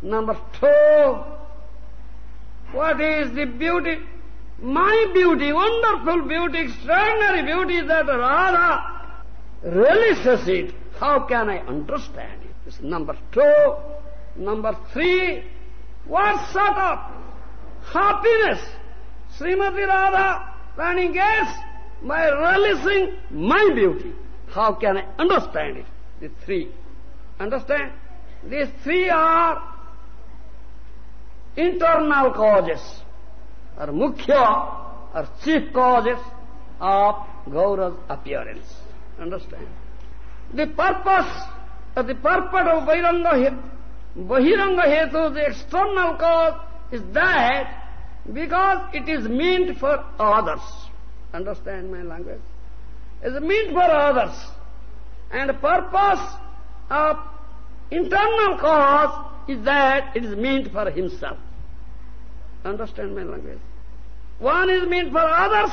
Number two, what is the beauty? My beauty, wonderful beauty, extraordinary beauty that Radha relishes it, how can I understand it? This is number two. Number three, what sort of happiness Srimati Radha Rani gets by relishing my beauty? How can I understand it? The three. Understand? These three are internal causes, or mukhya, or chief causes of Gaura's appearance. Understand? The purpose, uh, the purpose of Vairanga, Bahiranga Hetu, the external cause, is that because it is meant for others. Understand my language? Is meant for others. And the purpose of internal cause is that it is meant for himself. Understand my language? One is meant for others,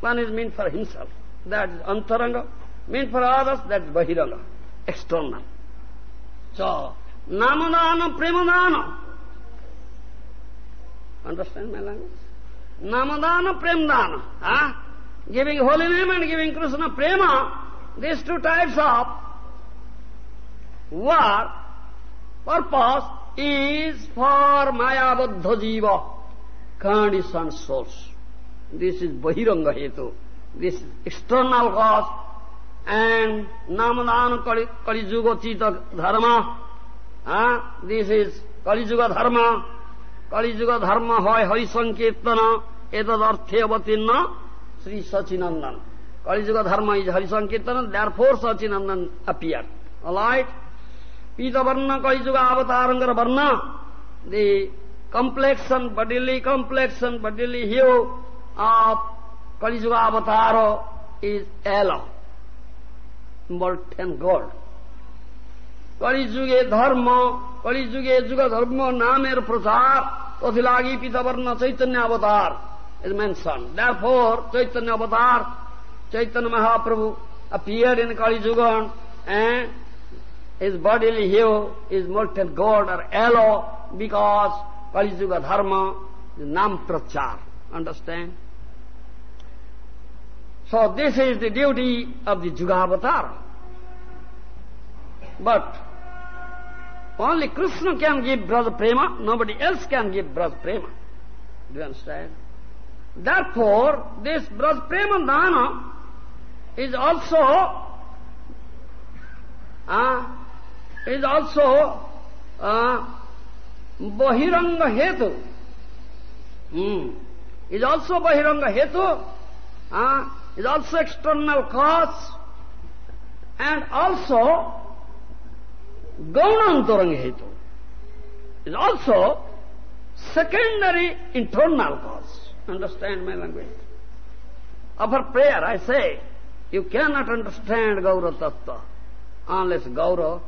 one is meant for himself. That is antaranga. Meant for others, that is bahiranga, external. So, namadana, premadana. Understand my language? Namadana, premdana. Huh? Giving holy name and giving Krishna prema, these two types of work, purpose is for Maya Baddha Jiva, conditioned souls. This is Bahiranga Hetu. This is external cause and Namadana Kali, Kali Yuga Chita Dharma. Uh, this is Kali Yuga Dharma. Kali Yuga Dharma hoy Hari Sankirtana etad arthe avatinna Sri Sachinandan. Kali Yuga Dharma is Hari Sankirtana, therefore Sachinandan appeared. Alright? Pita Varna Kali Yuga Avatarangara Varna, the complexion, bodily complexion, bodily hue of Kali Yuga Avatara is yellow. molten gold. কলিযুগে ধর্ম কলিযুগে যুগ ধর্ম নামের প্রচার Tofilagi Pitavarna Chaitanya Avatar is mentioned. Therefore, Chaitanya Avatar, Chaitanya Mahaprabhu appeared in Kali Jugan and his bodily hue is molten gold or yellow because Kali Yuga Dharma is Nam Prachar. Understand? So this is the duty of the Jugavatar. But only Krishna can give Braj Prema, nobody else can give Braj Prema. Do you understand? Therefore, this Braj Prema Dana is also uh, is also uh, Bahiranga Hetu. Hmm. Is also Bahiranga Hetu. Uh, is also external cause and also Gaunantaranga Hetu is also secondary internal cause. Understand my language? Of prayer, I say, you cannot understand Gaura Tattva unless Gaura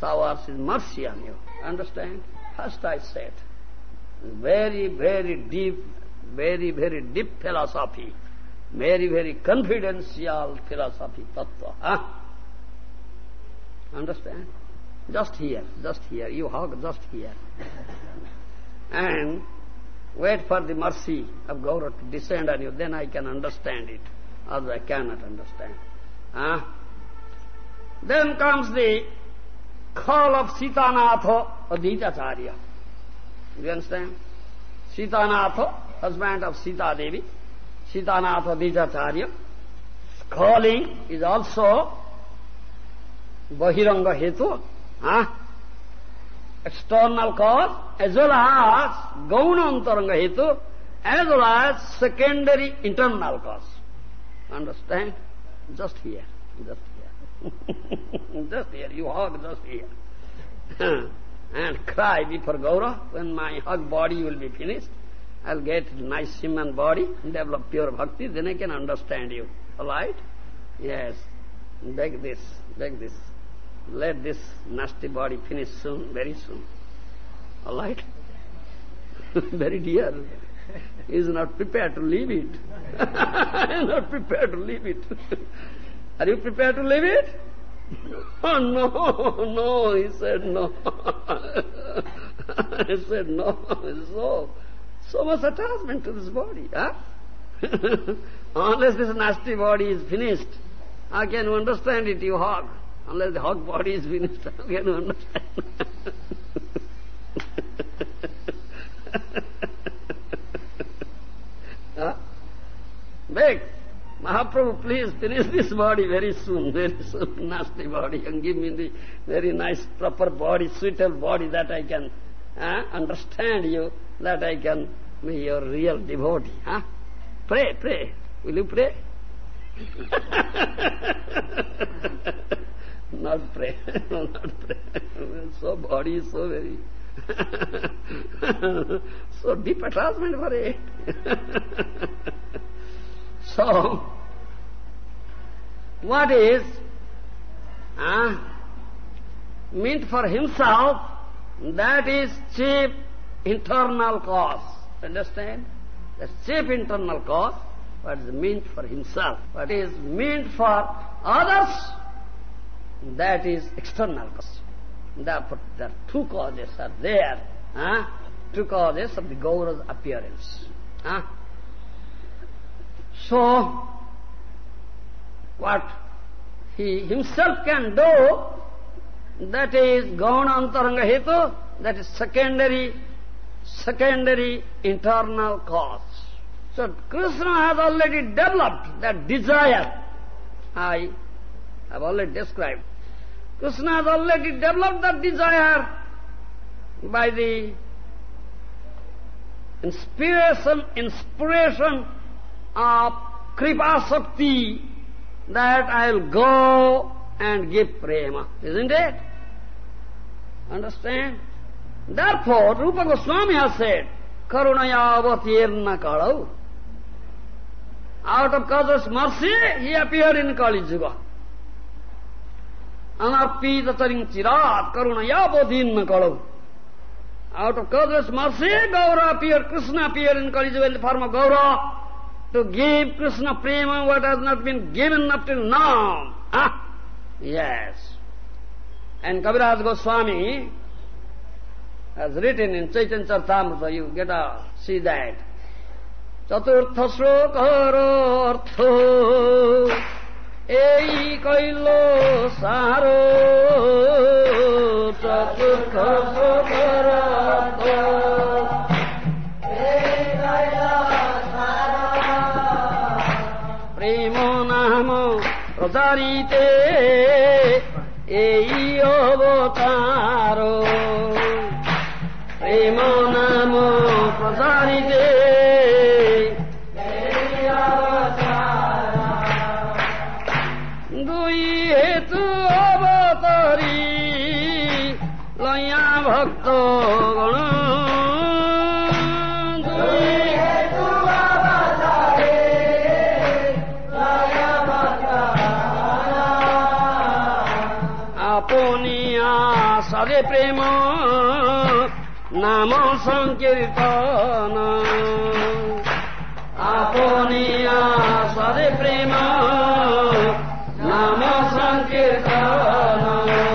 showers his mercy on you. Understand? First I said, very, very deep, very, very deep philosophy very, very confidential philosophy, tattva. Huh? Understand? Just here, just here. You hug just here. and wait for the mercy of Gaura to descend on you, then I can understand it. Otherwise I cannot understand. Huh? Then comes the call of Sitanatha Advaitacharya. Do you understand? Sitanatha, husband of Sita Devi, Sitanatha Advaitacharya. Calling is also Bahiranga Hetu, huh? external cause, as well as Gaunantaranga Hetu, as well as secondary internal cause. Understand? Just here, just here. [LAUGHS] just here, you hug just here. [LAUGHS] and cry before Gaura, when my hug body will be finished, I'll get nice human body, develop pure bhakti, then I can understand you. All right? Yes. Beg this, beg this. Let this nasty body finish soon, very soon. All right? [LAUGHS] very dear. He is not prepared to leave it. [LAUGHS] not prepared to leave it. [LAUGHS] Are you prepared to leave it? Oh, no, no, he said no. he said no, so, so much attachment to this body, huh? Unless this nasty body is finished, How can understand it, you hug? Unless the hug body is finished, [LAUGHS] how can you understand? [LAUGHS] huh? Beg, Mahaprabhu, please finish this body very soon, [LAUGHS] very soon, nasty body, and give me the very nice, proper body, suitable body that I can understand you, that I can be your real devotee. Huh? Pray, pray. Will you pray? Not pray, [LAUGHS] not pray. So body is so very [LAUGHS] so deep attachment for it. [LAUGHS] so, what is uh, meant for himself, that is chief internal cause. Understand? The chief internal cause, what is meant for himself. What is meant for others, that is external cause. Therefore, the two causes are there. Huh? Two causes of the Gaura's appearance. Huh? So, what he himself can do, that is Gauna Antaranga Hetu, that is secondary, secondary internal cause. So Krishna has already developed that desire. I have already described. Krishna has already developed that desire by the inspiration, inspiration of Kripa Shakti that I'll go and give prema, isn't it? Understand? Therefore, Rupa Goswami has said, Karunaya avatirna kalau. Out of God's mercy, he appeared in Kali Yuga. अनापीत चिरात karuna bodhin kalo. Out of God's mercy, Gaura appeared, Krishna appeared in Kali in the form of Gaura to give Krishna prema what has not been given up till now. Ah, yes. And Kaviraj Goswami has written in Chaitanya Charitamrita, you get a, see that. चतुर्थ श्लोक এই কইল সার চতুর্থ প্রেম নাম প্রচারিতে এই অবতার। লয়া ভক্ত গণ দুই হেতু আপনিয়া সরে প্রেম নাম সংকীর্তন আপনিয়া সরে প্রেম নাম সংকীর্তন সেই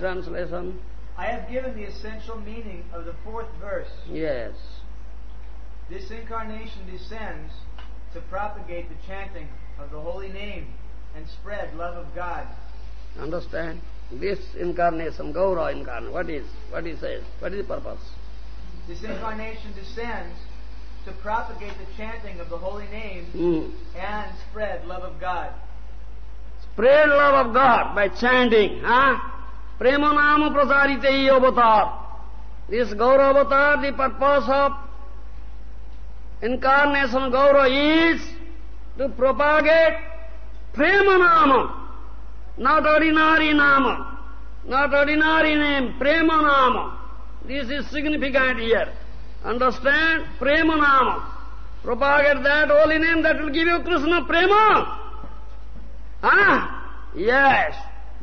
Yes, retranslation. I have given the essential meaning of the fourth verse. Yes. This incarnation descends to propagate the chanting of the holy name and spread love of God. Understand? This incarnation, Gaura incarnation, what is? What he says? What is the purpose? This incarnation descends to propagate the chanting of the holy name Hmm. and spread love of God. Spread love of God by chanting, huh? Premanama prasarite avatar. This Gaura avatar, the purpose of incarnation Gaura is to propagate Premanama, not ordinary Nama, not ordinary name, Premanama. This is significant here. Understand? Prema Nama. Propagate that holy name, that will give you Krishna Prema. Ah, yes,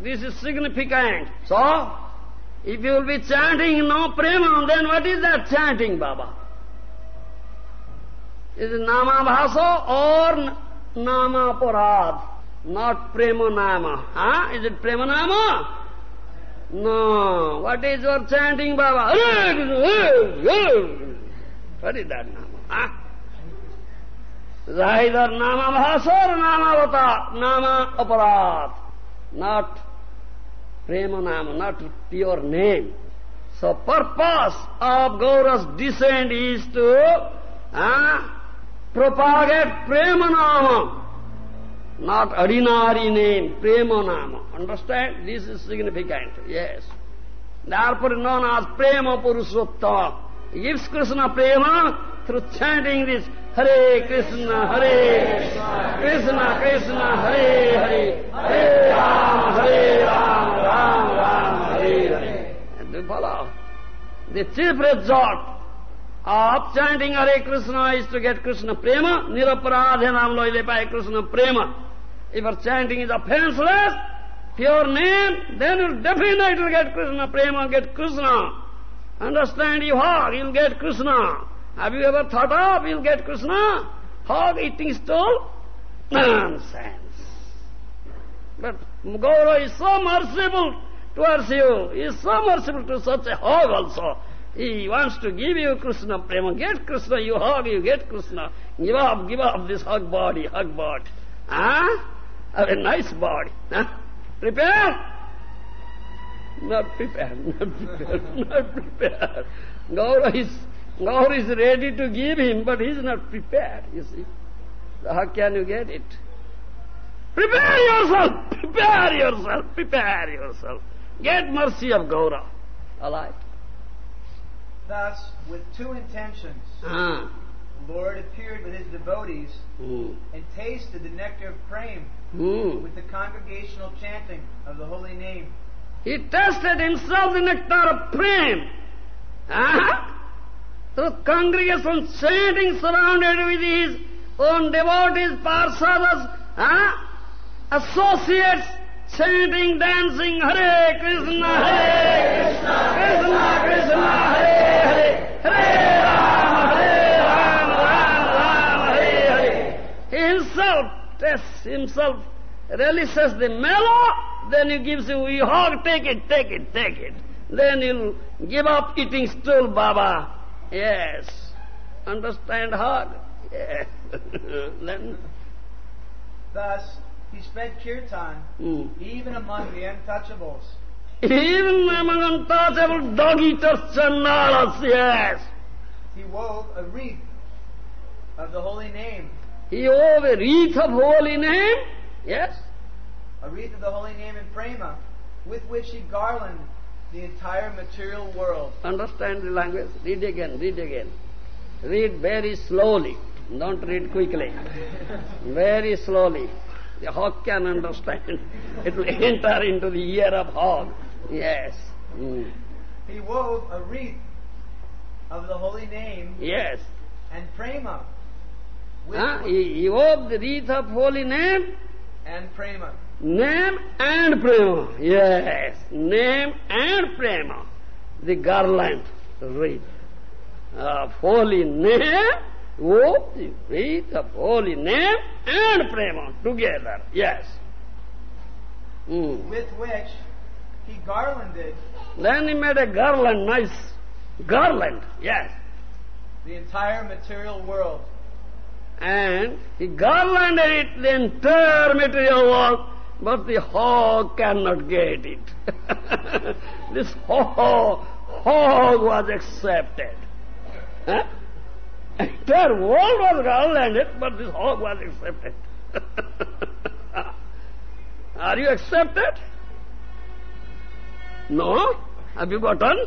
this is significant. So, if you will be chanting no Prema, then what is that chanting, Baba? Is it Nama Bhaso or Nama Parad? Not Prema Nama. Huh? Is it Prema Nama? No. What is your chanting, Baba? What is that Nama? Huh? either Nama Bhasa or Nama Vata, Nama Aparat. Not Prema Nama, not pure name. So purpose of Gaura's descent is to uh, propagate Prema Nama, not ordinary name, Prema Nama. Understand? This is significant, yes. Therefore known as Prema Purushottama. He gives Krishna Prema through chanting this Hare Krishna, Hare Krishna, Krishna, Krishna, Hare Hare, Hare Ram, Hare Ram Ram, Hare Hare. And you follow? The chief resort of chanting Hare Krishna is to get Krishna Prema, Niraparadhanam loile pai Krishna Prema. If your chanting is offenseless, pure name, then you'll definitely get Krishna Prema, get Krishna. Understand you hog, you'll get Krishna. Have you ever thought of you'll get Krishna? Hog eating stool? Nonsense. But Gaura is so merciful towards you. He is so merciful to such a hog also. He wants to give you Krishna prema. Get Krishna, you hog, you get Krishna. Give up, give up this hug body, hug body. Huh? Have a nice body. Huh? Prepare? Not prepare, [LAUGHS] not prepare, not prepare. Gaura is God is ready to give him, but he is not prepared, you see. How can you get it? Prepare yourself! [LAUGHS] Prepare yourself! Prepare yourself! Get mercy of Gaura. All right? Thus, with two intentions, ah. the Lord appeared with his devotees mm. and tasted the nectar of prema mm. with the congregational chanting of the holy name. He tasted himself the nectar of prema. Ah? So congregation chanting surrounded with his own devotees, parsadas, huh? associates, chanting, dancing, Hare Krishna, Hare Krishna, Krishna Krishna, Hare Hare, Hare Rama, Hare Rama, Rama Rama, Hare Hare. He himself tests himself, relishes the mellow, then he gives you, you hog, take it, take it, take it. Then he'll give up eating stool, Baba. Yes. Understand hard? Yes. [LAUGHS] then. Thus, he spread kirtan mm. even among the untouchables. Even among untouchable dog-eaters, chandalas, yes. He wove a wreath of the holy name. He wove a wreath of holy name, yes. A wreath of the holy name in prema, with which he garlanded the entire material world. Understand the language? Read again, read again. Read very slowly. Don't read quickly. [LAUGHS] very slowly. The hog can understand. It will enter into the ear of hog. Yes. Mm. He wove a wreath of the holy name. Yes. And prema. Huh? He, he wove the wreath of holy name. And prema. Name and prema. Yes, name and prema. The garland wreath of holy name, oh, the of holy name and prema together. Yes. Mm. With which he garlanded. Then he made a garland, nice garland. Yes. The entire material world. And he garlanded it, the entire material world but the hog cannot get it. [LAUGHS] this hog, hog was accepted. Huh? Entire world was garlanded, but this hog was accepted. [LAUGHS] Are you accepted? No? Have you gotten?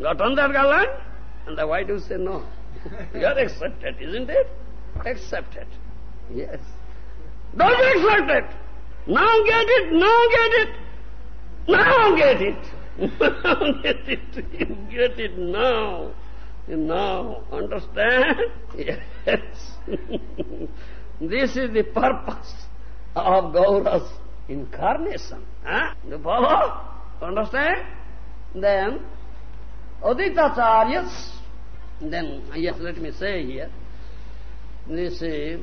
Gotten that garland? And the why do you say no? [LAUGHS] you are accepted, isn't it? Accepted. Yes. Don't accept it. Now get it, now get it, now get it. [LAUGHS] Now get it, you get it now. You now understand? Yes. this is the purpose of Gaura's incarnation. Huh? You follow? Understand? Then, Advaitacharyas, then, yes, let me say here, this is